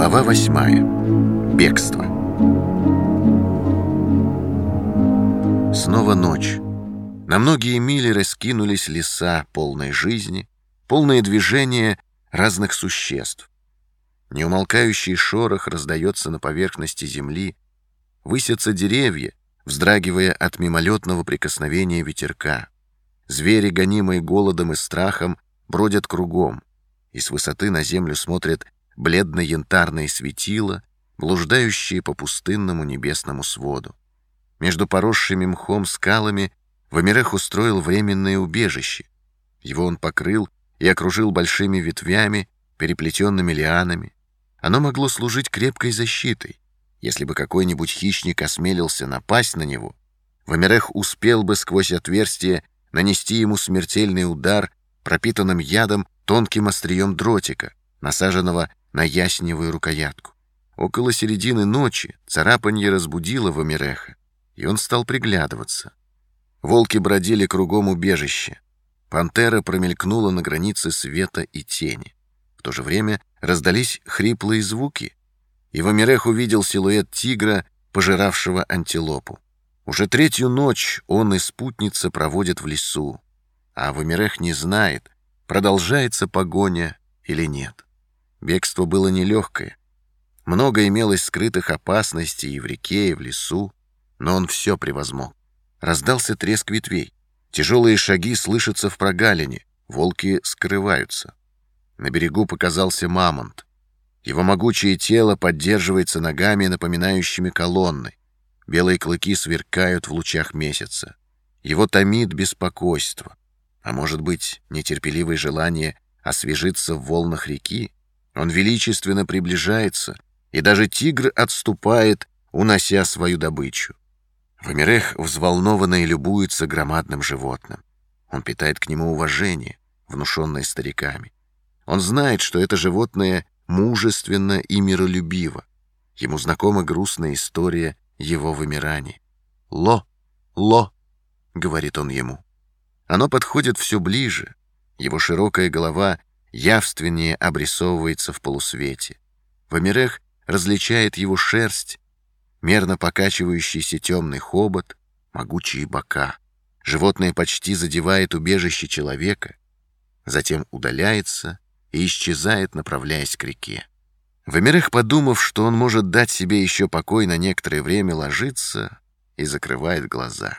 Глава восьмая. Бегство. Снова ночь. На многие мили раскинулись леса, полной жизни, полное движение разных существ. Неумолкающий шорох раздается на поверхности земли, высятся деревья, вздрагивая от мимолетного прикосновения ветерка. Звери, гонимые голодом и страхом, бродят кругом, и с высоты на землю смотрят бледно-янтарные светила, блуждающие по пустынному небесному своду. Между поросшими мхом скалами Вамирех устроил временное убежище. Его он покрыл и окружил большими ветвями, переплетенными лианами. Оно могло служить крепкой защитой. Если бы какой-нибудь хищник осмелился напасть на него, Вамирех успел бы сквозь отверстие нанести ему смертельный удар пропитанным ядом тонким острием дротика, насаженного на ясневую рукоятку. Около середины ночи царапанье разбудило Вамиреха, и он стал приглядываться. Волки бродили кругом убежища. Пантера промелькнула на границе света и тени. В то же время раздались хриплые звуки, и Вамирех увидел силуэт тигра, пожиравшего антилопу. Уже третью ночь он и спутница проводят в лесу, а Вамирех не знает, продолжается погоня или нет. Бегство было нелегкое. Много имелось скрытых опасностей и в реке, и в лесу, но он все превозмог. Раздался треск ветвей. Тяжелые шаги слышатся в прогалине, волки скрываются. На берегу показался мамонт. Его могучее тело поддерживается ногами, напоминающими колонны. Белые клыки сверкают в лучах месяца. Его томит беспокойство. А может быть, нетерпеливое желание освежиться в волнах реки? Он величественно приближается, и даже тигр отступает, унося свою добычу. Вамирех взволнованно и любуется громадным животным. Он питает к нему уважение, внушенное стариками. Он знает, что это животное мужественно и миролюбиво. Ему знакома грустная история его вымирания. «Ло! Ло!» — говорит он ему. Оно подходит все ближе. Его широкая голова явственнее обрисовывается в полусвете. Вамирех различает его шерсть, мерно покачивающийся темный хобот, могучие бока. Животное почти задевает убежище человека, затем удаляется и исчезает, направляясь к реке. Вамирех, подумав, что он может дать себе еще покой на некоторое время, ложится и закрывает глаза.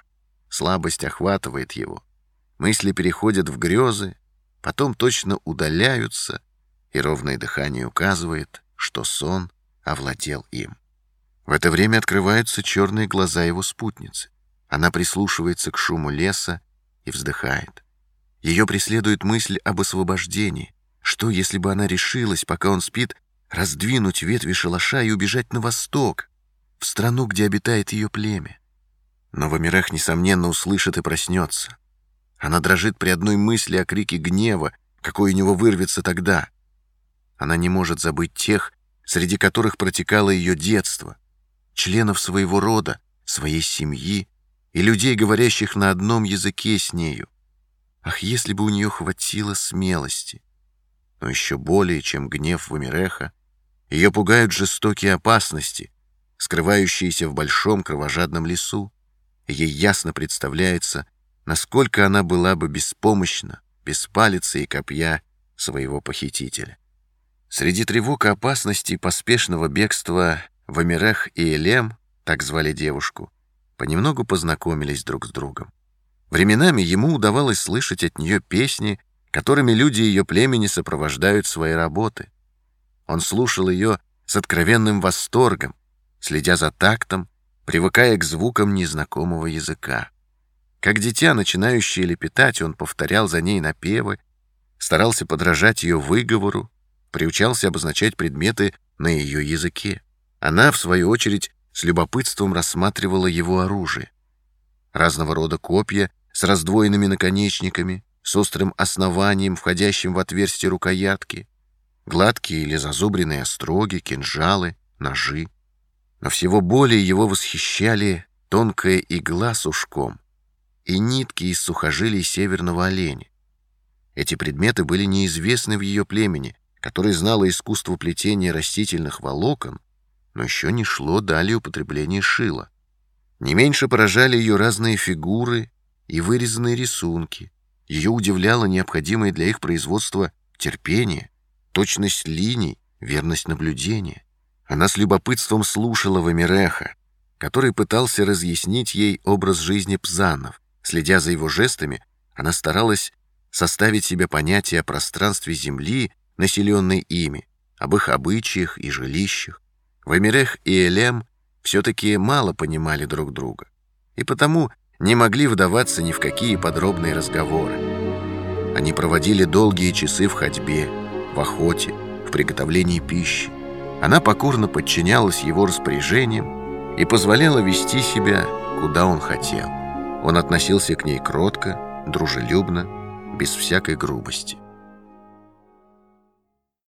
Слабость охватывает его. Мысли переходят в грезы, потом точно удаляются, и ровное дыхание указывает, что сон овладел им. В это время открываются черные глаза его спутницы. Она прислушивается к шуму леса и вздыхает. Ее преследует мысль об освобождении. Что, если бы она решилась, пока он спит, раздвинуть ветви шалаша и убежать на восток, в страну, где обитает ее племя? Но в Амирах, несомненно, услышит и проснется. Она дрожит при одной мысли о крике гнева, какой у него вырвется тогда. Она не может забыть тех, среди которых протекало ее детство, членов своего рода, своей семьи и людей, говорящих на одном языке с нею. Ах, если бы у нее хватило смелости! Но еще более, чем гнев Вамиреха, ее пугают жестокие опасности, скрывающиеся в большом кровожадном лесу, ей ясно представляется, насколько она была бы беспомощна, без палицы и копья своего похитителя. Среди тревог и опасностей поспешного бегства Вамирех и Элем, так звали девушку, понемногу познакомились друг с другом. Временами ему удавалось слышать от нее песни, которыми люди ее племени сопровождают свои работы. Он слушал ее с откровенным восторгом, следя за тактом, привыкая к звукам незнакомого языка. Как дитя, начинающее лепетать, он повторял за ней напевы, старался подражать ее выговору, приучался обозначать предметы на ее языке. Она, в свою очередь, с любопытством рассматривала его оружие. Разного рода копья с раздвоенными наконечниками, с острым основанием, входящим в отверстие рукоятки, гладкие или зазубренные остроги, кинжалы, ножи. Но всего более его восхищали тонкая игла с ушком, и нитки из сухожилий северного оленя. Эти предметы были неизвестны в ее племени, которая знала искусство плетения растительных волокон, но еще не шло далее употребление шила. Не меньше поражали ее разные фигуры и вырезанные рисунки. Ее удивляло необходимое для их производства терпение, точность линий, верность наблюдения. Она с любопытством слушала Вамиреха, который пытался разъяснить ей образ жизни пзанов. Следя за его жестами, она старалась составить себе понятие о пространстве Земли, населенной ими, об их обычаях и жилищах. Вамирех и Элем все-таки мало понимали друг друга, и потому не могли вдаваться ни в какие подробные разговоры. Они проводили долгие часы в ходьбе, в охоте, в приготовлении пищи. Она покорно подчинялась его распоряжениям и позволяла вести себя, куда он хотел. Он относился к ней кротко, дружелюбно, без всякой грубости.